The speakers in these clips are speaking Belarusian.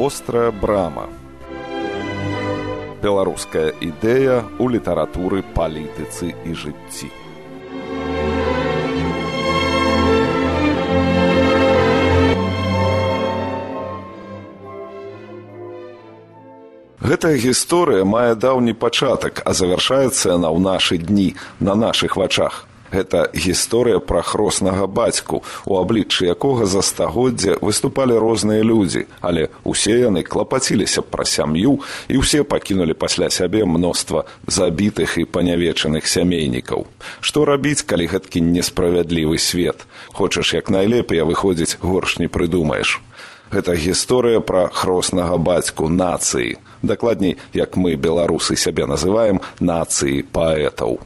вострая брама беларуская ідэя ў літаратуры палітыцы і жыцці Гэтая гісторыя мае даўні пачатак, а завяршаецца яна ў нашы дні на нашых вачах. Гэта гісторыя пра хроснага бацьку, у абліччы якога за стагоддзя выступалі розныя людзі, але ўсе яны клапаціліся пра сям'ю і ўсе пакінулі пасля сябе мноства забітых і панявечаных сямейнікаў. Што рабіць, калі гэткі несправядлівы свет? Хочаш як найлепей выходзіць горш не прыдумаеш. Гэта гісторыя пра хроснага бацьку нацыі. Дакладней, як мы беларусы сябе называем нацыі паэтаў.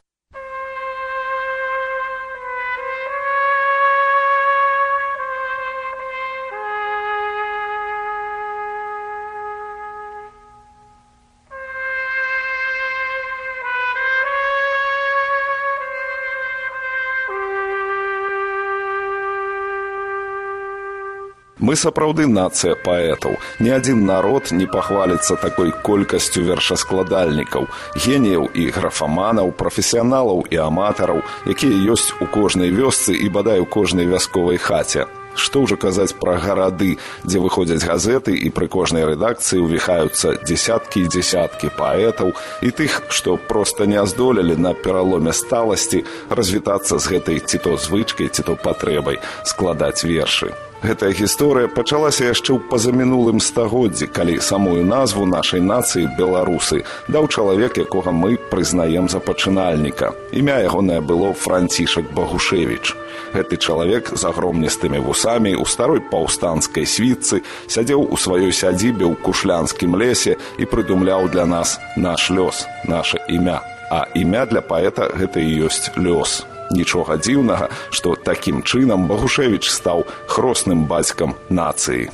Мы сапраўды нацыя паэтаў. Ні адзін народ не пахваліцца такой колькасцю вершаскладальнікаў, геніяў і графаманаў, прафесіяналаў і аматараў, якія ёсць у кожнай вёсцы і бадай у кожнай вясковай хаце. Што ўжо казаць пра гарады, дзе выходзяць газеты і пры кожнай рэдакцыі ўвіхаюцца дзесяткі і дзесяткі паэтаў і тых, што проста не здолелі на пераломе сталасці развітацца з гэтай ці то звычкай, ці то патрэбай складаць вершы. Гэтая гісторыя пачалася яшчэ ў пазамінулым стагоддзі, калі самую назву нашай нацыі беларусы даў чалавек, якога мы прызнаем за пачынальніка. Імя ягонае было францішак Багушевіч. Гэты чалавек з агромністымі вусамі ў старой паўстанцкай світцы сядзеў у сваёй сядзібе ў кушлянскім лесе і прыдумляў для нас наш лёс, наше імя. А імя для паэта гэта і ёсць лёс. Нічога дзіўнага, што такім чынам Багушевіч стаў хросным бацькам нацыі.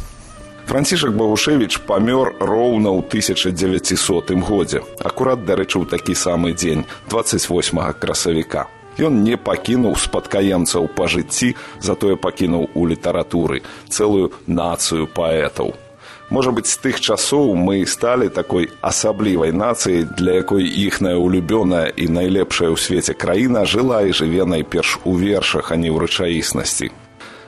Францішак Багушевіч памёр роўна ў 1900 годзе, акурат дарэчы ў такі самы дзень 28 красавіка. Ён не пакінуў спадкаемцаў па жыцці, затое пакінуў у літаратуры цэлую нацыю паэтаў. Можа быць, з тых часоў мы сталі такой асаблівай нацыяй, для якой іхная улюбёная і найлепшая ў свеце краіна жыла і жыве найперш у вершах, а не ў рэчаіснасці.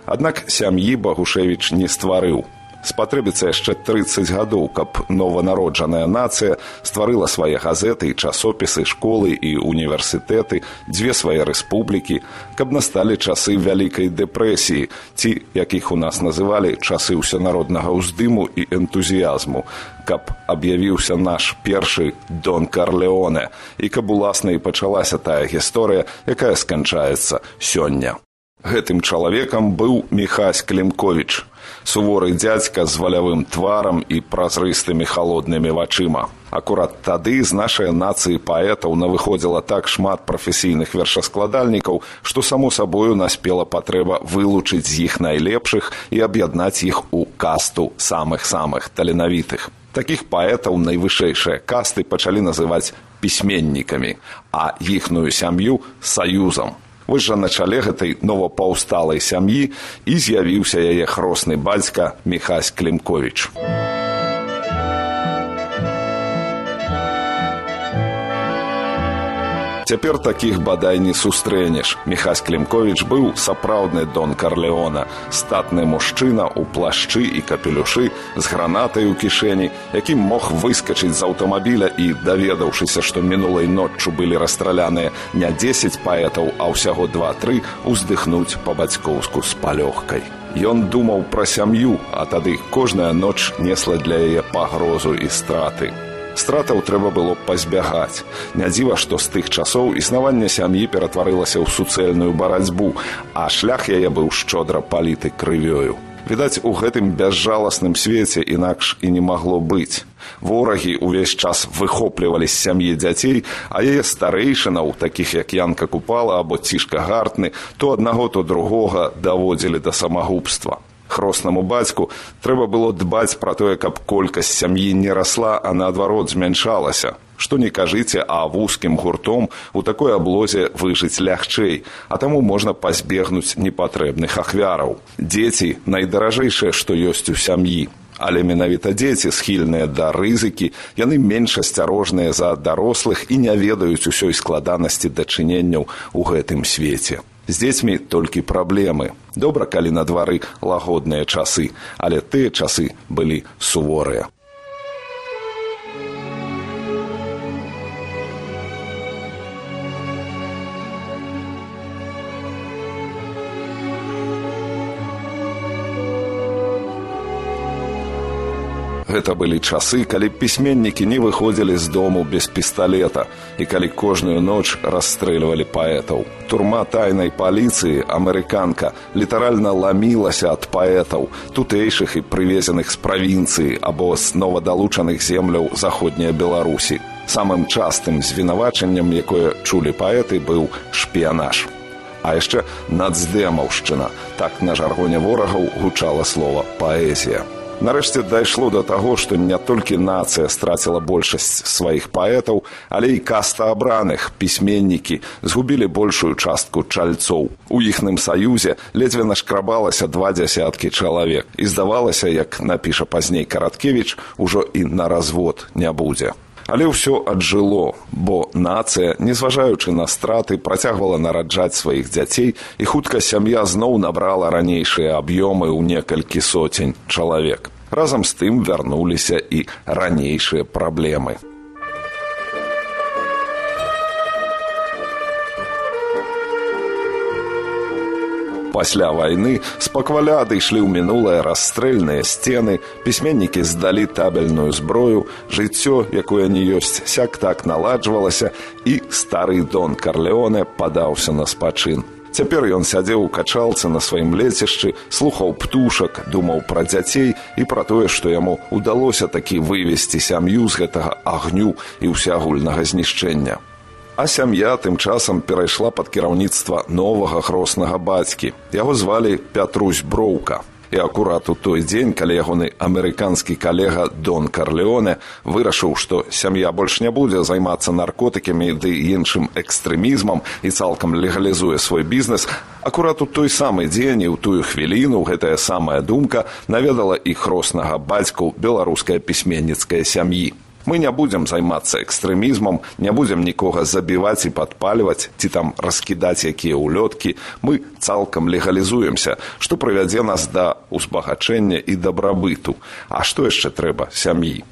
Аднак сям'і Багушевіч не стварыў спатрэбіцца яшчэ 30 гадоў, каб нованароджаная нацыя стварыла свае газеты і часопісы школы і універсітэты, дзве свае рэспублікі, каб насталі часы вялікай дэпрэсіі, ці як іх у нас называлі часы ўсенароднага ўздыму і энтузіязму, каб аб'явіўся наш першы Дон Карлеоне і каб уласна і пачалася тая гісторыя, якая сканчаецца сёння. Гэтым чалавекам быў Михась Клімковіч, суворы дзядзька з валявым тварам і празрыстымі халоднымі вачыма. Акурат тады з нашай нацыі паэтаў навыходзіла так шмат прафесійных вершаскладальнікаў, што само сабою наспела патрэба вылучыць з іх найлепшых і аб'яднаць іх у касту самых самых таленавітых. Такіх паэтаў найвышэйшыя касты пачалі называць пісьменнікамі, а іхную сям'ю саюзам. Вось жа на чале гэтай новапаўсталай сям'і і з'явіўся яе хросны бацька Михась Клімковіч. Цяпер такіх бадай не сустрэнеш. Михась Клімковіч быў сапраўдны дон Карлеона, статны мужчына ў плашчы і капелюшы з гранатай у кішэні, якім мог выскачыць з аўтамабіля і, даведаўшыся, што мінулай ноччу былі расстраляныя не 10 паэтаў, а ўсяго два-тры уздыхнуць па-бацькоўску з палёгкай. Ён думаў пра сям'ю, а тады кожная ноч несла для яе пагрозу і страты стратаў трэба было пазбягаць. Не дзіва што з тых часоў існаванне сям'і ператварылася ў суцэльную барацьбу а шлях яе быў шчодра паліты крывёю. Відаць у гэтым бязжаласным свеце інакш і не магло быць. Ворагі ўвесь час выхоплівалі з сям'і дзяцей а яе старэйшынаў такіх як янка купала або цішка гартны то аднаго то другога даводзілі да самагубства хроснаму бацьку трэба было дбаць пра тое каб колькасць сям'і не расла а наадварот змяншалася. Што не кажыце а вузкім гуртом у такой аблозе выжыць лягчэй а таму можна пазбегнуць непатрэбных ахвяраў. Дзеці найдаражэйшае што ёсць у сям'і. Але менавіта дзеці схільныя да рызыкі яны менш асцярожныя за дарослых і не ведаюць усёй складанасці дачыненняў у гэтым свеце. З дзецьмі толькі праблемы добра калі на двары лагодныя часы але тыя часы былі суворыя Гэта былі часы, калі пісьменнікі не выходзілі з дому без пісталета і калі кожную ноч расстрэльвалі паэтаў. Турма тайнай паліцыі амерыканка літаральна ламілася ад паэтаў, тутэйшых і прывезеных з правінцыі або з новадалучаных земляў заходняй Беларусі. Самым частым звінавачаннем, якое чулі паэты, быў шпіянаж. А яшчэ нацдэмаўшчына, так на жаргоне ворагаў гучала слова паэзія. Нарэшце дайшло да таго, што не толькі нацыя страціла большасць сваіх паэтаў, але і каста абраных пісьменнікі згубілі большую частку чальцоў. У іхным саюзе ледзьве нашкрабалася два дзясяткі чалавек і здавалася, як напіша пазней караткевіч, ужо і на развод не будзе. Але ўсё аджыло, бо нацыя, незважаючы на страты, працягвала нараджаць сваіх дзяцей і хутка сям'я зноў набрала ранейшыя аб'ёмы ў некалькі соцень чалавек разам з тым вярнуліся і ранейшыя праблемы. Пасля вайны спакваля адышлі ў мінулае расстрэльныя сцены, пісьменнікі здалі табельную зброю, жыццё, якое не ёсць сяк так наладжвалася і стары дон Карлеоне падаўся на спачын. Цяпер ён сядзеў у качалцы на сваім лецішчы, слухаў птушак, думаў пра дзяцей і пра тое, што яму ўдалося такі вывесці сям'ю з гэтага агню і ўсеагульнага знішчэння. А сям'я тым часам перайшла пад кіраўніцтва новага хроснага бацькі. Яго звалі Пятрусь Броўка і акурат у той дзень калі ягоны амерыканскі калега дон карлеоне вырашыў што сям'я больш не будзе займацца наркотыкамі ды іншым экстрэмізмам і цалкам легалізуе свой бізнес акурат у той самы дзень і ў тую хвіліну гэтая самая думка наведала і хроснага бацьку беларуская пісьменніцкая сям'і Мы не будзем займацца экстрэмізмам, не будзем нікога забіваць і падпальваць ці там раскідаць якія ўлёткі. Мы цалкам легалізуемся, што прывядзе нас да ўзбагачэння і дабрабыту. А што яшчэ трэба сям'і?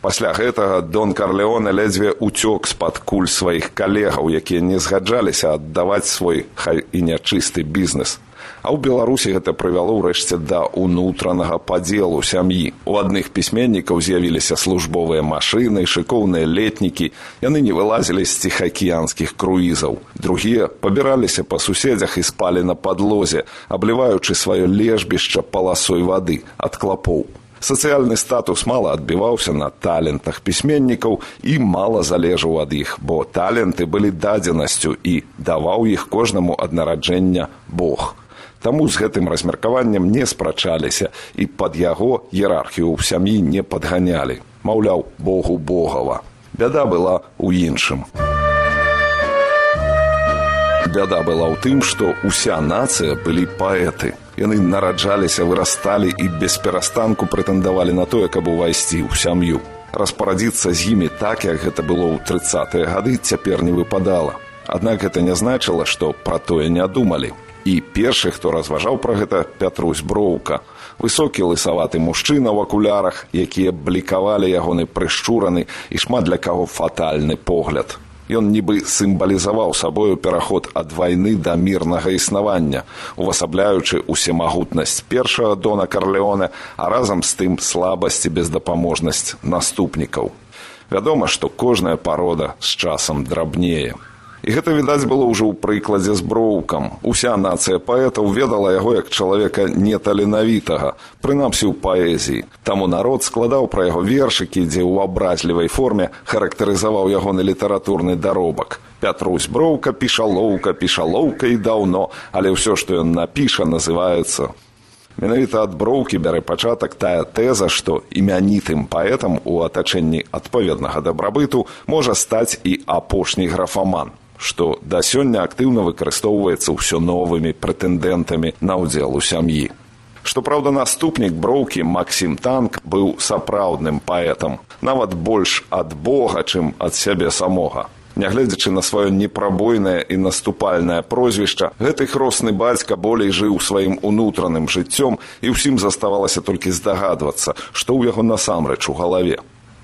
Пасля гэтага Дон Карлеоне ледзьве ўцёк з-пад куль сваіх калегаў, якія не згаджаліся аддаваць свой хай і нячысты бізнес А ў Беларусі гэта прывяло ўрэшце да ўнутранага падзелу сям'і. У адных пісьменнікаў з'явіліся службовыя машыны, шыкоўныя летнікі. Яны не вылазілі з ціхаакіянскіх круізаў. Другія пабіраліся па суседзях і спалі на падлозе, абліваючы сваё лежбішча паласой вады ад клапоў. Сацыяльны статус мала адбіваўся на талентах пісьменнікаў і мала залежаў ад іх, бо таленты былі дадзенасцю і даваў іх кожнаму ад нараджэння Бог. Таму з гэтым размеркаваннем не спрачаліся і пад яго іерархію ў сям'і не падганялі. Маўляў, Богу Богава. Бяда была ў іншым. Бяда была ў тым, што ўся нацыя былі паэты. Яны нараджаліся, вырасталі і без перастанку прэтэндавалі на тое, каб увайсці ў сям'ю. Распарадзіцца з імі так, як гэта было ў трыцатыя гады, цяпер не выпадала. Аднак гэта не значыла, што пра тое не думалі і першы хто разважаў пра гэта пятрусь броўка. Высокі лысаваты мужчына ў акулярах якія блікавалі ягоны прышчураны і шмат для каго фатальны погляд. Ён нібы сімвалізаваў сабою пераход ад вайны да мірнага існавання увасабляючы усемагутнасць першага дона карлеоне а разам з тым слабасць і бездапаможнасць наступнікаў. Вядома што кожная парода з часам драбнее І гэта відаць было ўжо ў прыкладзе з броўкам. Уся нацыя паэтаў ведала яго як чалавека неталенавітага, прынамсі ў паэзіі. Таму народ складаў пра яго вершыкі, дзе ў абразлівай форме характарызаваў ягоны літаратурны даробак. Пятрусь броўка піша лоўка, піша лоўка і даўно, але ўсё, што ён напіша, называецца Менавіта ад броўкі бярэ пачатак тая тэза, што імянітым паэтам у атачэнні адпаведнага дабрабыту можа стаць і апошні графаман што да сёння актыўна выкарыстоўваецца ўсё новымі прэтэндэнтамі на ўдзел у сям'і. Што праўда, наступнік броўкі Максім Танк быў сапраўдным паэтам, нават больш ад Бога, чым ад сябе самога. Нягледзячы на сваё непрабойнае і наступальнае прозвішча, гэты хросны бацька болей жыў сваім унутраным жыццём і ўсім заставалася толькі здагадвацца, што ў яго насамрэч у галаве.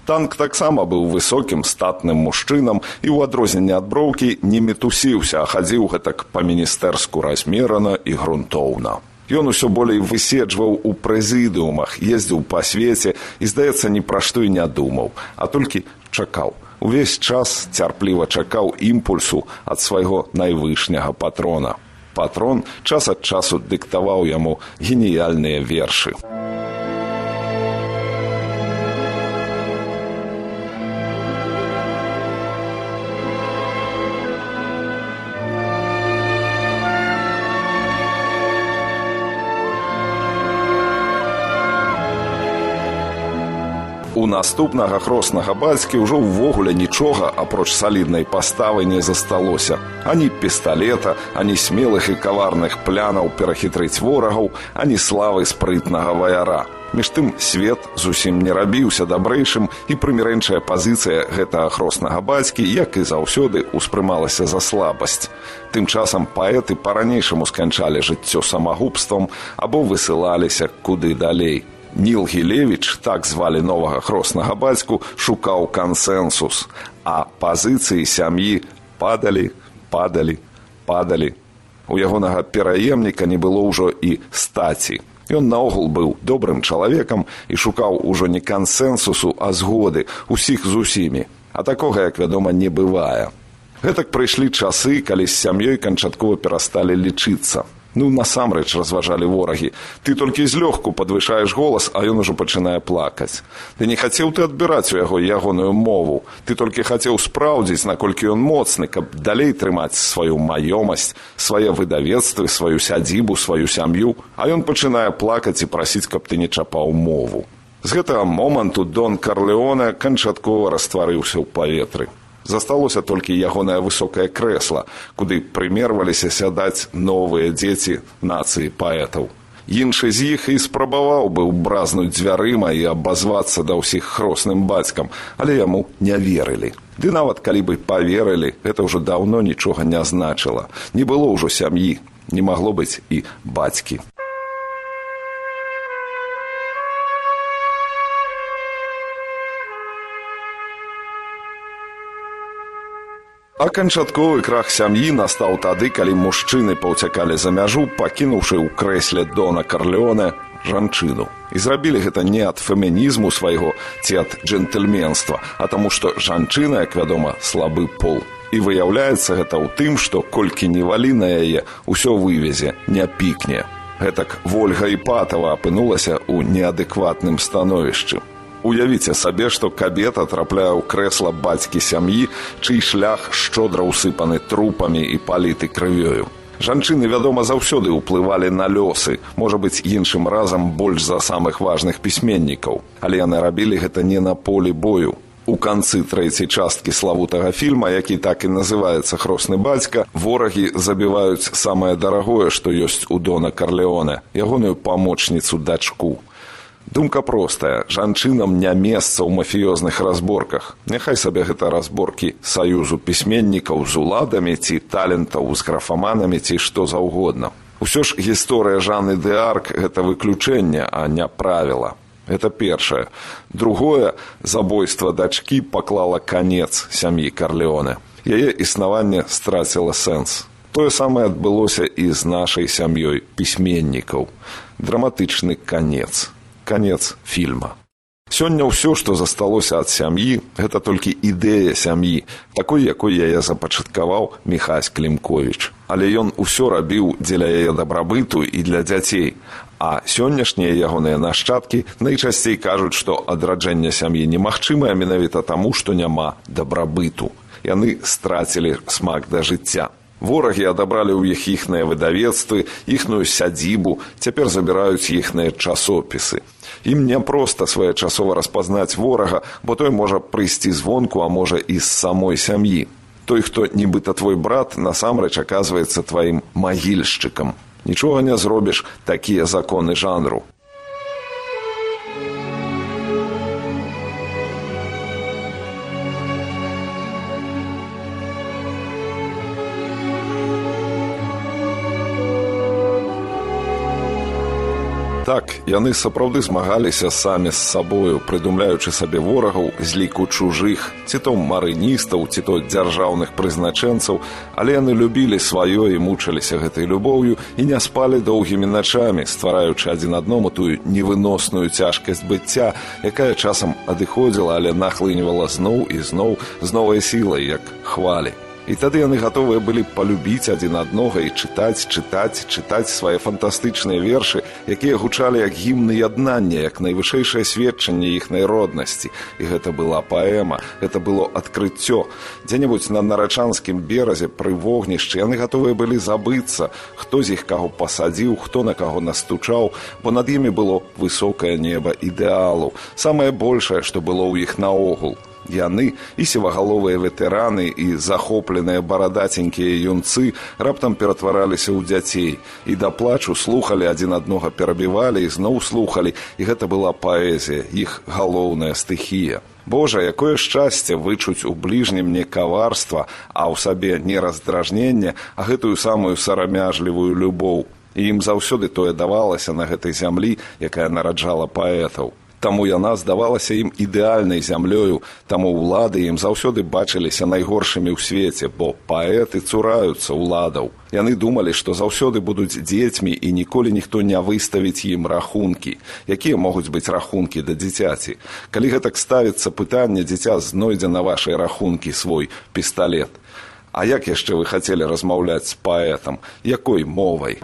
Танк таксама быў высокім статным мужчынам і ў адрозненне ад броўкі не мітусіўся, а хадзіў гэтак па-міністэрску размерана і грунтоўна. Ён усё болей выседжваў у прэзідыумах, ездзіў па свеце і, здаецца, ні пра што і не думаў, а толькі чакаў. Увесь час цярпліва чакаў імпульсу ад свайго найвышняга патрона. Патрон час ад часу дыктаваў яму геніяльныя вершы. У наступнага хроснага бацькі ўжо ўвогуле нічога апроч саліднай паставы не засталося. Ані пісталета ані смелых і каварных плянаў перахітрыць ворагаў ані славы спрытнага ваяра. Між тым свет зусім не рабіўся дабрэйшым і прымірэнчая пазіцыя гэтага хроснага бацькі як і заўсёды ўспрымалася за слабасць. Тым часам паэты па-ранейшаму сканчалі жыццё самагубствам або высылаліся куды далей Ніл Гілевіч, так звалі новага хроснага бацьку, шукаў кансэнсус, а пазіцыі сям'і падалі, падалі, падалі. У ягонага пераемніка не было ўжо і стаці. Ён наогул быў добрым чалавекам і шукаў ужо не кансэнсусу, а згоды усіх з усімі. А такога, як вядома, не бывае. Гэтак прыйшлі часы, калі з сям'ёй канчаткова перасталі лічыцца. Ну насамрэч разважалі ворагі. Ты толькі злёгку падвышаеш голас, а ён ужо пачынае плакаць. Ты не хацеў ты адбіраць у яго ягоную мову. Ты толькі хацеў спраўдзіць, наколькі ён моцны, каб далей трымаць сваю маёмасць, свае выдавецтвы, сваю сядзібу, сваю сям'ю, а ён пачынае плакаць і прасіць, каб ты не чапаў мову. З гэтага моманту Дон Карлеона канчаткова растварыўся ў паветры засталося толькі ягонае высокае крэсла, куды прымерваліся сядаць новыя дзеці нацыі паэтаў. Іншы з іх і спрабаваў быў бразнуць дзвярыма і абазвацца да ўсіх хросным бацькам, але яму не верылі. Ды нават калі бы паверылі, гэта ўжо даўно нічога не значыла. Не было ўжо сям'і, не магло быць і бацькі. А канчатковы крах сям'і настаў тады, калі мужчыны паўцякалі за мяжу, пакінуўшы ў крэсле дона карлеоне жанчыну. І зрабілі гэта не ад фемінізму свайго ці ад джентльменства, а таму што жанчына, як вядома, слабы пол. І выяўляецца гэта ў тым, што колькі не валі на яе, усё вывезе, не пікне. Гэтак Вольга Іпатава апынулася ў неадэкватным становішчы. Уявіце сабе, што кабета трапляе ў крэсла бацькі сям'і, чый шлях шчодра ўсыпаны трупамі і паліты крывёю. Жанчыны, вядома, заўсёды ўплывалі на лёсы, можа быць іншым разам больш за самых важных пісьменнікаў, але яны рабілі гэта не на полі бою. У канцы трэцяй часткі славутага фільма, які так і называецца хросны бацька, ворагі забіваюць самае дарагое, што ёсць у дона карлеоне, ягоную памочніцу дачку. Думка простая. Жанчынам не месца ў мафіёзных разборках. Няхай сабе гэта разборкі саюзу пісьменнікаў з уладамі ці талентаў з графаманамі ці што заўгодна. Усё ж гісторыя жаны д'арк гэта выключэнне а не правіла. Это першае. Другое забойства дачкі паклала канец сям'і карлеоне яе існаванне страціла сэнс. Тое самае адбылося і з нашай сям'ёй пісьменнікаў. Драматычны канец канец фільма. Сёння ўсё, што засталося ад сям'і, гэта толькі ідэя сям'і, такой, якой яе запачаткаваў Михась Клімковіч. Але ён усё рабіў дзеля яе дабрабыту і для дзяцей. А сённяшнія ягоныя нашчадкі найчасцей кажуць, што адраджэнне сям'і немагчымае менавіта таму, што няма дабрабыту. Яны страцілі смак да жыцця. Ворагі адабралі ў іх іхныя выдавецтвы, іхную сядзібу, цяпер забіраюць іхныя часопісы. Ім няпроста своечасова распазнаць ворага, бо той можа прыйсці звонку, а можа і з самой сям'і. Той, хто нібыта твой брат, насамрэч аказваецца тваім магільшчыкам. нічога не зробіш такія законы жанру яны сапраўды змагаліся самі з сабою, прыдумляючы сабе ворагаў з ліку чужых, ці то марыністаў, ці то дзяржаўных прызначэнцаў, але яны любілі сваё і мучыліся гэтай любоўю і не спалі доўгімі начамі, ствараючы адзін адному тую невыносную цяжкасць быцця, якая часам адыходзіла, але нахлынівала зноў і зноў з новай сілай, як хвалі. І тады яны гатовыя былі палюбіць адзін аднога і чытаць, чытаць, чытаць свае фантастычныя вершы, якія гучалі як гімны яднання, як найвышэйшае сведчанне іхнай роднасці. І гэта была паэма, гэта было адкрыццё. Дзе-небудзь на нарачанскім беразе пры вогнішчы яны гатовыя былі забыцца, хто з іх каго пасадзіў, хто на каго настучаў, бо над імі было высокае неба ідэалу, самае большае, што было ў іх наогул яны і севагаловыя ветэраны і захопленыя барадаценькія юнцы раптам ператвараліся ў дзяцей і да плачу слухали адзін аднога перабівалі і зноў слухали і гэта была паэзія іх галоўная стыхія Божа, якое шчасце вычуць у бліжнім не каварства, а ў сабе не раздражненне, а гэтую самую сарамяжлівую любоў. І ім заўсёды тое давалася на гэтай зямлі, якая нараджала паэтаў. Таму яна здавалася ім ідэальнай зямлёю, таму ўлады ім заўсёды бачыліся найгоршымі ў свеце, бо паэты цураюцца ўладаў. Яны думалі, што заўсёды будуць дзецьмі і ніколі ніхто не выставіць ім рахункі, якія могуць быць рахункі да дзіцяці. Калі гэтак ставіцца пытанне дзіця знойдзе на вашай рахункі свой пісталлет. А як яшчэ вы хацелі размаўляць з паэтам, якой мовай?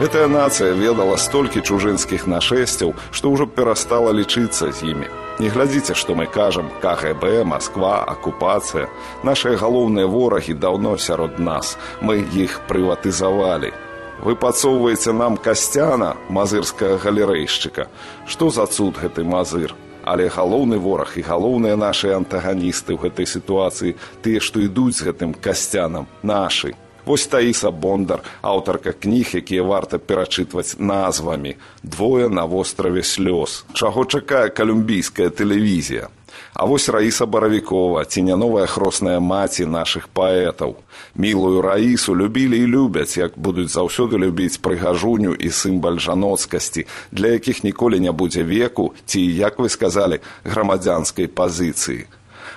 Гэтая нацыя ведала столькі чужынскіх нашэсцяў, што ўжо перастала лічыцца з імі. Не глядзіце, што мы кажам КГБ, Масква, акупацыя. Нашыя галоўныя ворагі даўно сярод нас. Мы іх прыватызавалі. Вы пацоўваеце нам касцяна мазырскага галерэйшчыка. Што за цуд гэты мазыр? Але галоўны вораг і галоўныя нашыя антаганісты ў гэтай сітуацыі, тыя, што ідуць з гэтым касцянам, нашы. Вось Таіса Бондар, аўтарка кніг, якія варта перачытваць назвамі. Двое на востраве слёз. Чаго чакае калюмбійская тэлевізія. А вось раіса баравікова ці не новая хросная маці нашых паэтаў. Мілую раісу любілі і любяць, як будуць заўсёды любіць прыгажуню і сімбаль жаноцкасці, для якіх ніколі не будзе веку ці, як вы сказалі, грамадзянскай пазіцыі.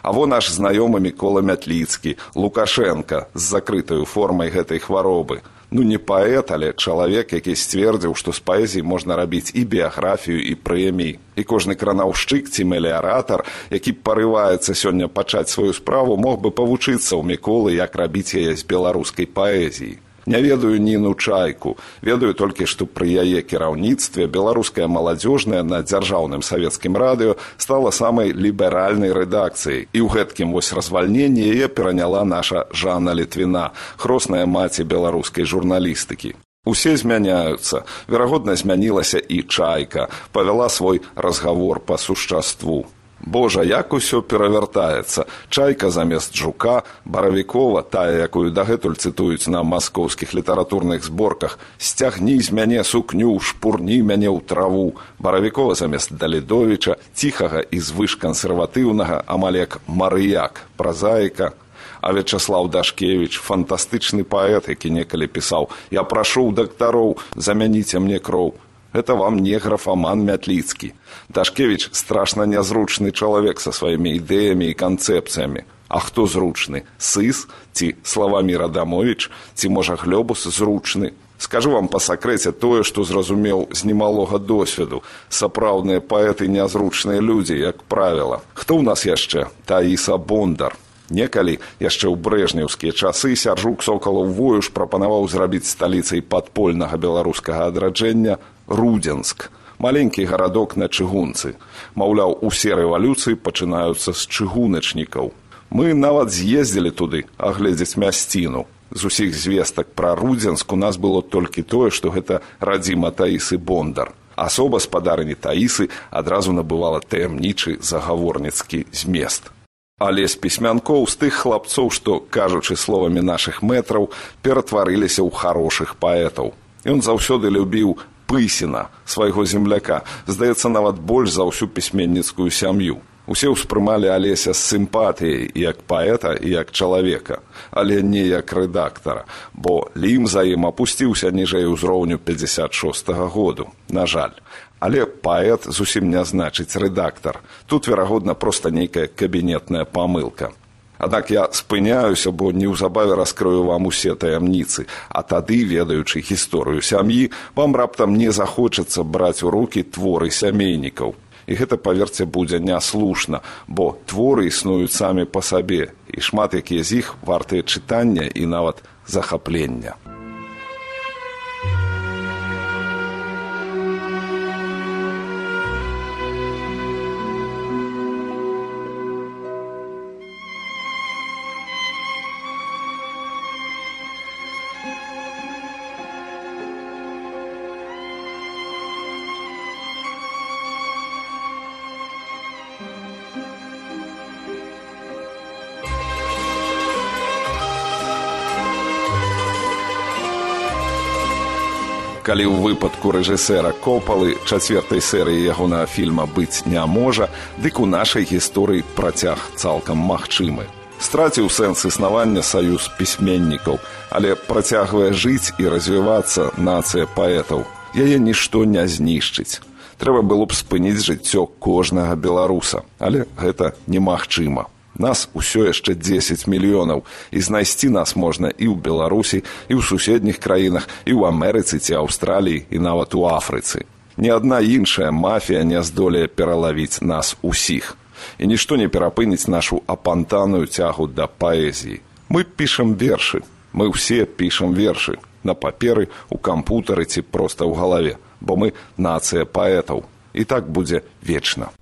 А во наш знаёмы мікола мятліцкі лукашенко з закрытаю формай гэтай хваробы. Ну не паэт але чалавек які сцвердзіў што з паэзіі можна рабіць і біяграфію і прэмій і кожны кранаўшчык ці меліаратар які парываецца сёння пачаць сваю справу мог бы павучыцца ў міколы як рабіць яе з беларускай паэзіі Не ведаю ніну чайку, ведаю толькі, што пры яе кіраўніцтве беларуская маладзёжная на дзяржаўным савецкім радыё стала самай ліберальнай рэдакцыяй. І ў гэткім вось развальненні яе пераняла наша Жанна Літвіна, хросная маці беларускай журналістыкі. Усе змяняюцца. Верагодна змянілася і чайка, павяла свой разгавор па сушчаству. Божа, як усё перавяртаецца. Чайка замест жука, баравікова, тая, якую дагэтуль цытуюць на маскоўскіх літаратурных зборках, сцягні з мяне сукню, шпурні мяне ў траву. Баравікова замест далідовіча, ціхага і звышкансерватыўнага, амаль як марыяк, празаіка, А Вячаслав Дашкевич, фантастычны паэт, які некалі пісаў: « Я прашу дактароў, замяніце мне кроў это вам не графаман мятліцкі. Дашкевич страшна нязручны чалавек са сваімі ідэямі і канцэпцыямі. А хто зручны сыс ці словамі радамович ці можа глёбус зручны скажу вам па сакрэце тое што зразумеў з немалога досведу сапраўдныя паэты нязручныя людзі як правіла хто ў нас яшчэ? Таіса бондар. Некалі яшчэ ў брэжнеўскія часы сяржук сокалаў воюш прапанаваў зрабіць сталіцай падпольнага беларускага адраджэння рудзенск маленькі гарадок на чыгунцы. Маўляў усе рэвалюцыі пачынаюцца з чыгуначнікаў. Мы нават з'ездзілі туды агледзець мясціну. З усіх звестак пра рудзенск у нас было толькі тое што гэта радзіма таісы бондар. Асоба спадарыні таісы адразу набывала таямнічы загаворніцкі змест. Але з пісьмянкоў з тых хлапцоў, што, кажучы словамі нашых мэтраў, ператварыліся ў харошых паэтаў. Ён заўсёды любіў пысіна свайго земляка, здаецца нават больш за ўсю пісьменніцкую сям'ю. Усе ўспрымалі алеся з сімпатыяй як паэта і як чалавека, але не як рэдактара, бо лім за ім апусціўся ніжэй узроўню 56 -го году на жаль. Але паэт зусім не значыць рэдактар. Тут верагодна проста нейкая кабінетная памылка Аднак я спыняюся, бо неўзабаве раскрою вам усе таямніцы, а тады, ведаючы гісторыю сям'і, вам раптам не захочацца браць у рукі творы сямейнікаў. І гэта паверце будзе няслушна, бо творы існуюць самі па сабе, і шмат якія з іх вартыя чытання і нават захаплення. Калі ў выпадку рэжысэра копалы чацвертай серыі ягонага фільма быць не можа дык у нашай гісторыі працяг цалкам магчымы. Страціў сэнс існавання саюз пісьменнікаў але працягвае жыць і развівацца нацыя паэтаў. Яе нішто не знішчыць. Трэба было б спыніць жыццё кожнага беларуса але гэта немагчыма Нас усё яшчэ 10 мільёнаў і знайсці нас можна і ў Беларусі, і ў суседніх краінах, і ў Амерыцы ці Аўстраліі і нават у Афрыцы. Ні адна іншая мафія не здолее пералавіць нас усіх. І нішто не перапыніць нашу апантаную цягу да паэзіі. Мы пішам вершы. Мы ўсе пішам вершы на паперы, у кампутары ці проста ў галаве, бо мы нацыя паэтаў. І так будзе вечна.